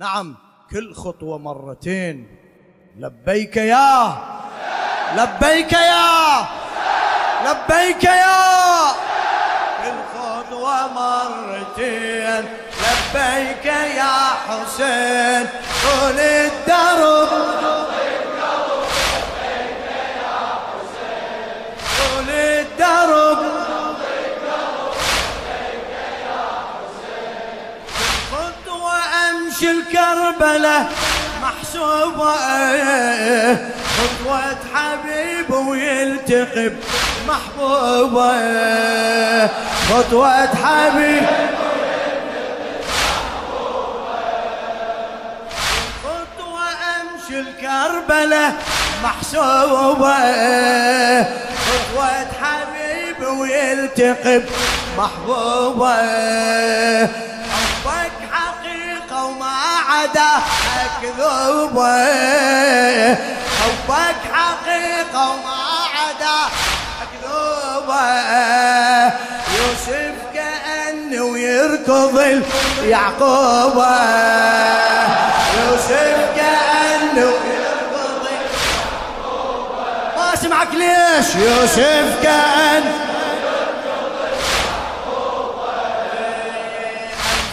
نعم كل خطوة مرتين. لبيك يا لبيك يا لبيك يا. كل خطوة مرتين. لبيك يا حسين طول الدرب. الكربلة محسوبة خطوة حبيب ويلتقي محبوبة خطوة حبيب. خطوة أمشي محسوبة خطوة حبيب ويلتقي محبوبة عدا أكذوبة حبك حقيقة وما عدا أكذوبة يوسف كأنه يركض يعقوبة يوسف كأنه يركض ما أسمعك ليش؟ يوسف كأنه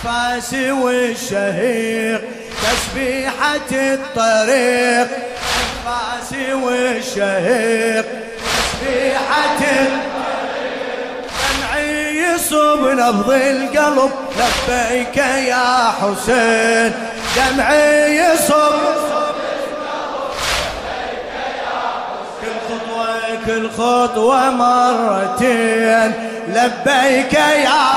الفاسي والشهيق تسبيحة الطريق الفاسي والشهيق. تسبيحة دمعي يصب نبض القلب لبيك يا حسين. دمعي يصب كل خطوة كل خطوة مرتين لبيك يا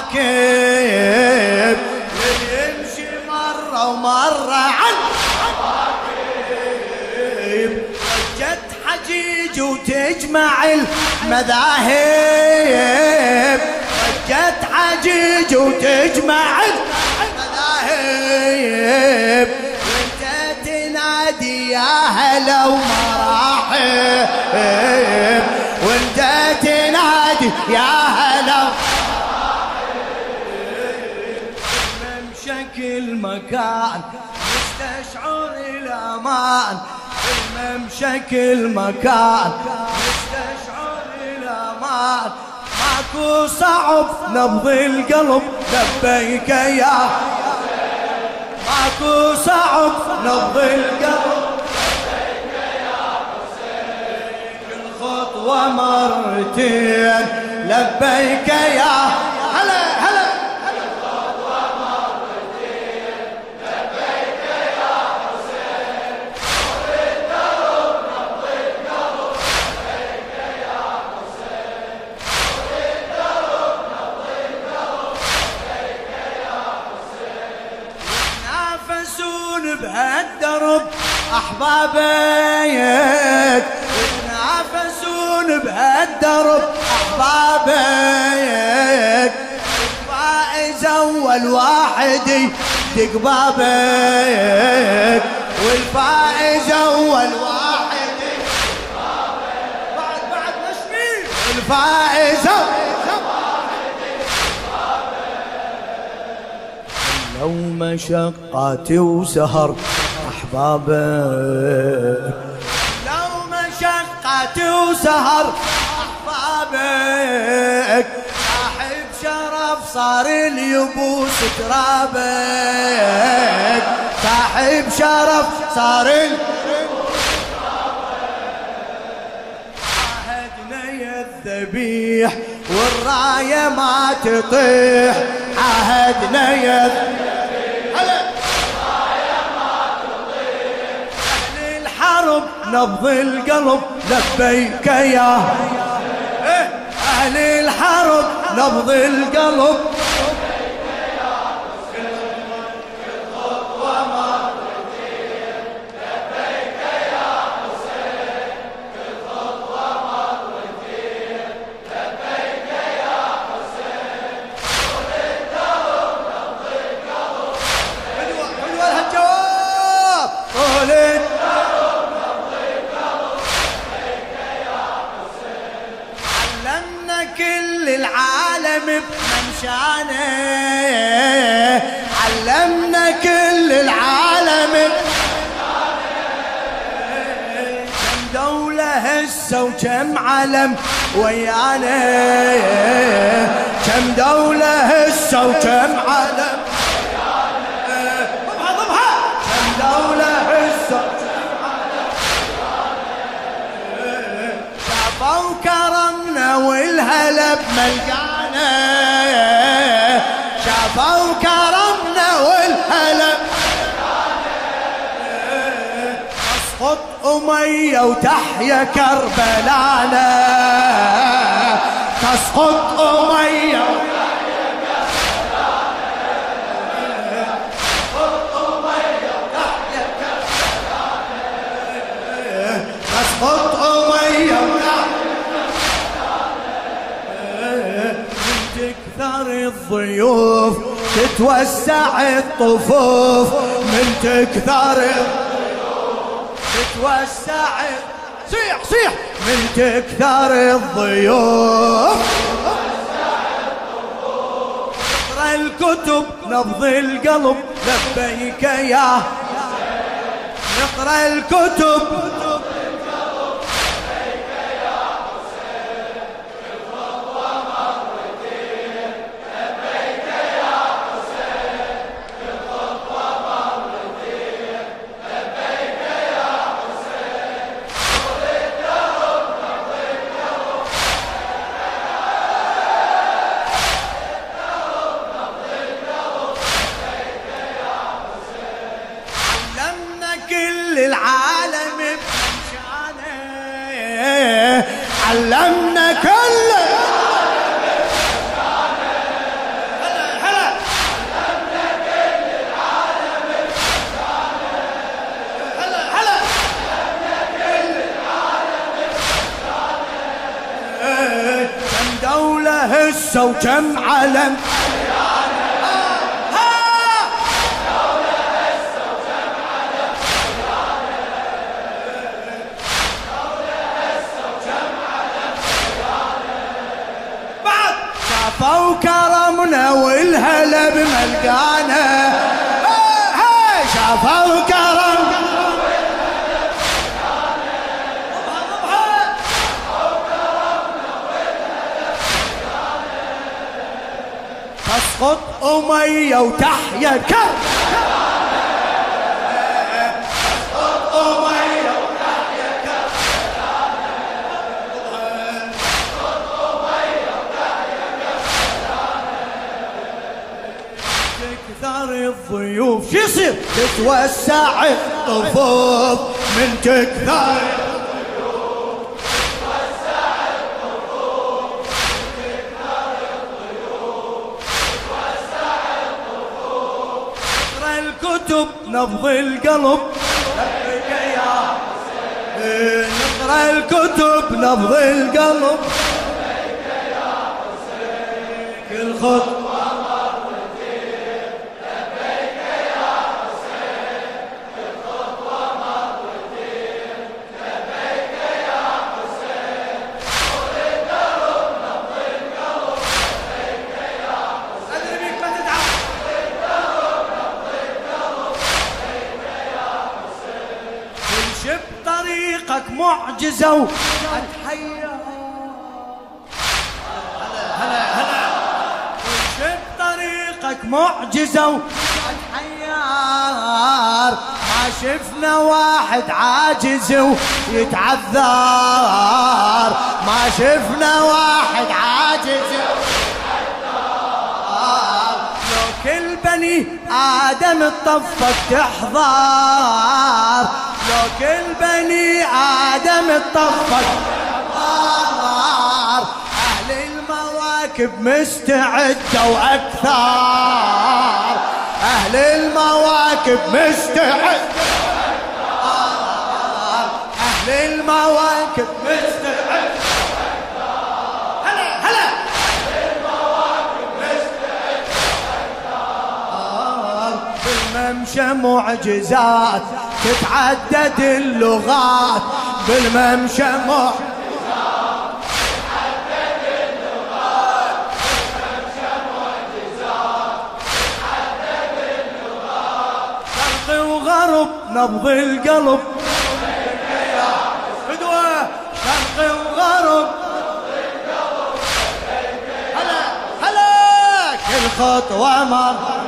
المواكب يمشي مرة ومرة على المواكب جت حجيج وتجمع المذاهب. جت حجيج وتجمع المذاهب. وانت تنادي يا هلا ومراحب. وانت تنادي يا هلا المكان مستشعر الأمان. الممشك المكان مستشعر الأمان. ماكو صعب نبض القلب لبيك يا ماكو صعب نبض القلب كل خطوة مرتين لبيك يا هلا بهالدرب احبابك يتنافسون بهالدرب احبابك الفائز أول واحد يدق بابك والفائز أول واحد بعد بعد نشمي الفائز مشقاتي وسهر احبابك لو مشقاتي وسهر أحبابك صاحب شرف صار اليبوس ترابك صاحب شرف صار. عهدنا يا الذبيح والراية ما تطيح عهدنا يا هلا. نبض القلب لبيك يا إيه. أهل الحرب نبض القلب علمنا كل العالم. كم دولة هسه وكم علم ويانا. كم دولة هسه وكم علم. ضبها ضبها كم دولة هسه شافوا كرمنا والهلا بملقانا شافوا كرمنا والهلا تسقط أمية وتحيا كربلانا. تسقط أمية الضيوف تتوسع الطفوف من تكثر تتوسع صيح صيح. من تكثر الضيوف. الكتب نبض القلب لبيك يا نقرا الكتب هسه وكم علم. ها بعد شافوا كرمنا والهلا بملقانا. شافوا تسقط أمية وتحيا كر تسقط أمية وتحيا كر تكثر الضيوف شو يصير؟ تتوسع الطفوف من تكثر الكتب نبض القلب. نقرأ الكتب نبض القلب كل خط طريقك معجزة وأتحير هلا هلا كل شب طريقك معجزة وأتحير ما شفنا واحد عاجز ويتعذر ما شفنا واحد عاجز لو كل بني آدم اتطفت تحضر لو كل بني آدم اتطفت تحضر أهل المواكب مستعدة وأكثر. أهل المواكب مستعد أهل المواكب مستعد هلا هلا. بالممشى معجزات. تتعدد اللغات بالممشى معجزات وغرب نبض القلب. فدوة شرق وغرب. هلا هلا كل خطوة مر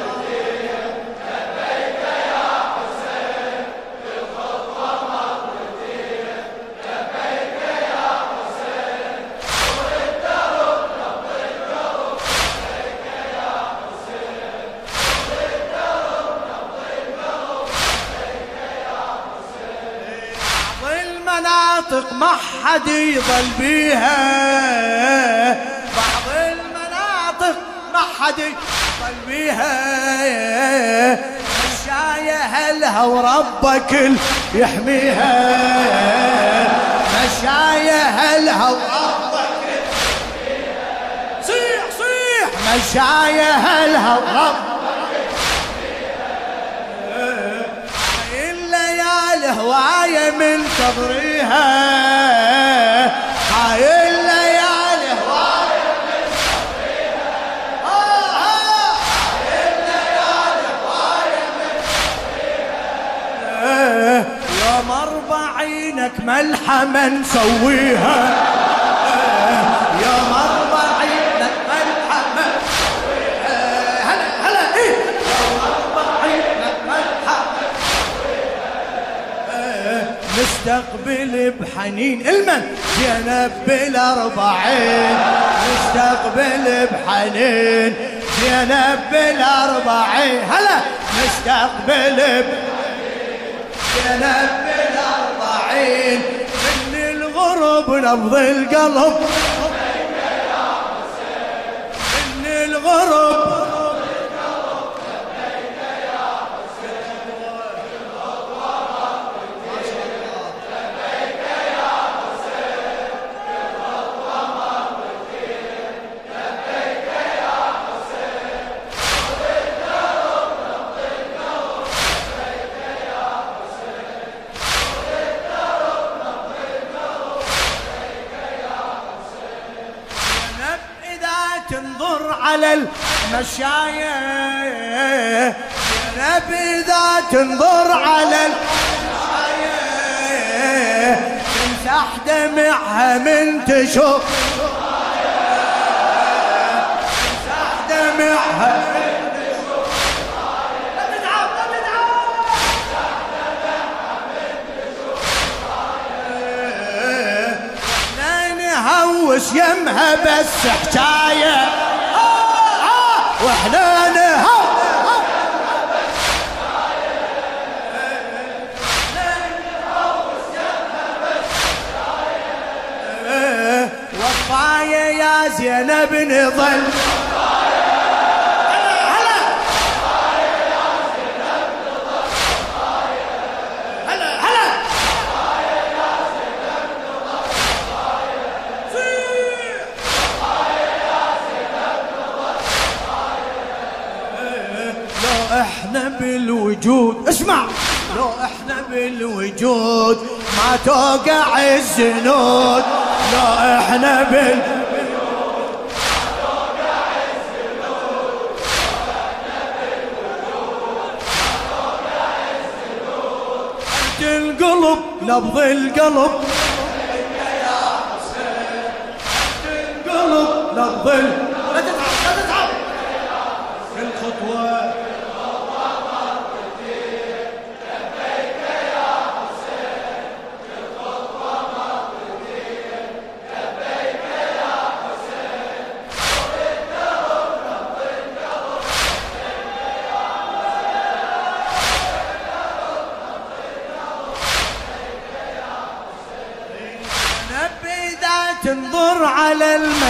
ما حد يضل بيها. بعض المناطق ما حد يضل بيها. مشاية هلها وربك يحميها. مشاية هلها وربك يحميها. صيح صيح. مشاية هلها وربك الهواية من تضريها هاي الليالي هواية من تضريها هاي الليالي هواية من تضريها يوم أربعينك ملحمة نسويها. يوم نستقبل بحنين. المن زينب بالأربعين نستقبل بحنين. زينب بالأربعين هلا نستقبل زينب بالأربعين من الغرب نبض القلب. من الغرب المشاية زينب إذا تنظر على المشاية تمسح دمعها من تشوف تمسح دمعها نهوس يمها بس حكايه آه وإحنا وفاية يا زينب نظل. اسمع. لو إحنا بالوجود ما توقع الزنود. لو إحنا بال القلب نبض القلب. القلب نبض ال-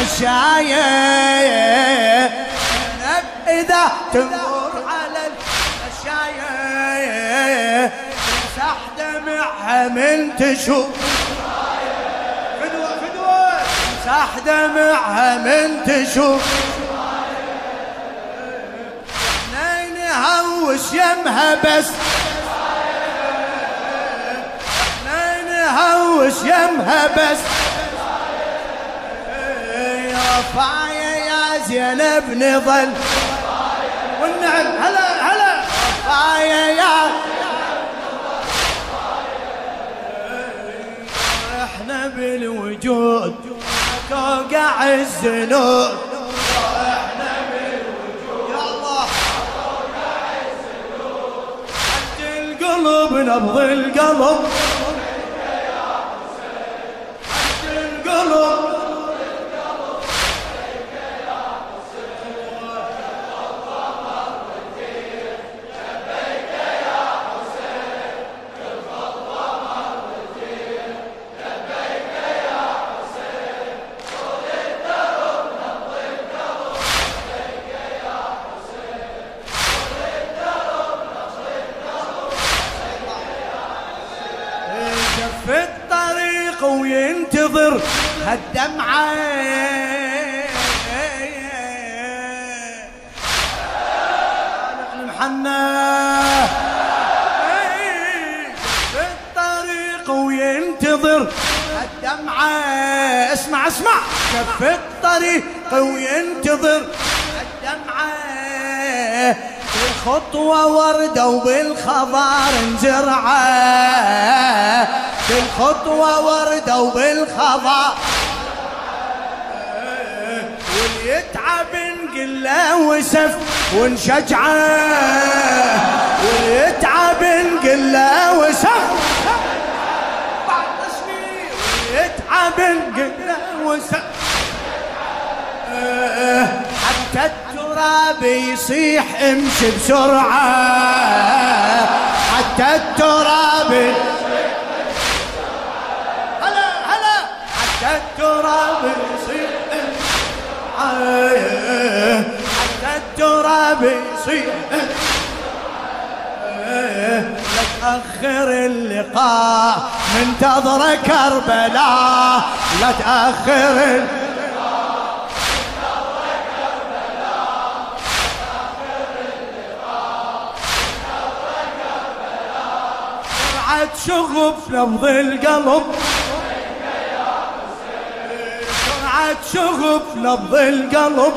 المشاية إذا تمر على المشاية تمسح دمعها من تشوف فدوة فدوة. تمسح دمعها من تشوف نهوش يمها بس. نهوش يمها بس. رفايا يا زينب نظل. والنعم هلا هلا. رفايا يا إحنا بالوجود توقع الزنود. إحنا بالوجود يا الله. نبض القلب. هالدمعة المحنى شف الطريق وينتظر هالدمعة اسمع اسمع. شف الطريق وينتظر هالدمعة بالخطوة وردة وبالخضار انزرعة. بالخطوة وردة وبالخضار نقول له وسف ونشجعه. واليتعب نقول له وسف. بعد نقول له وسف. حتى التراب يصيح امشي بسرعة. حتى التراب هلا هلا. حتى التراب حتى التراب يصيح لا تأخر اللقاء منتظر كربلاء لا تأخر اللقاء سرعة شغف نبض القلب سرعة شغف نبض القلب.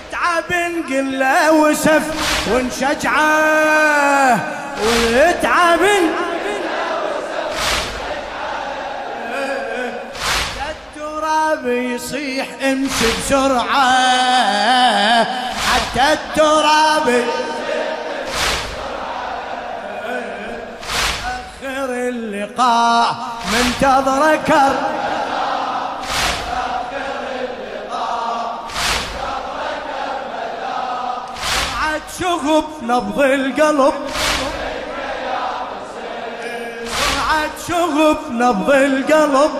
يتعب نقول له وسف ونشجعه. ويتعب التراب يصيح امشي بسرعة. حتى التراب أخر اللقاء منتظر شغب نبض القلب. سرعة شغب نبض القلب.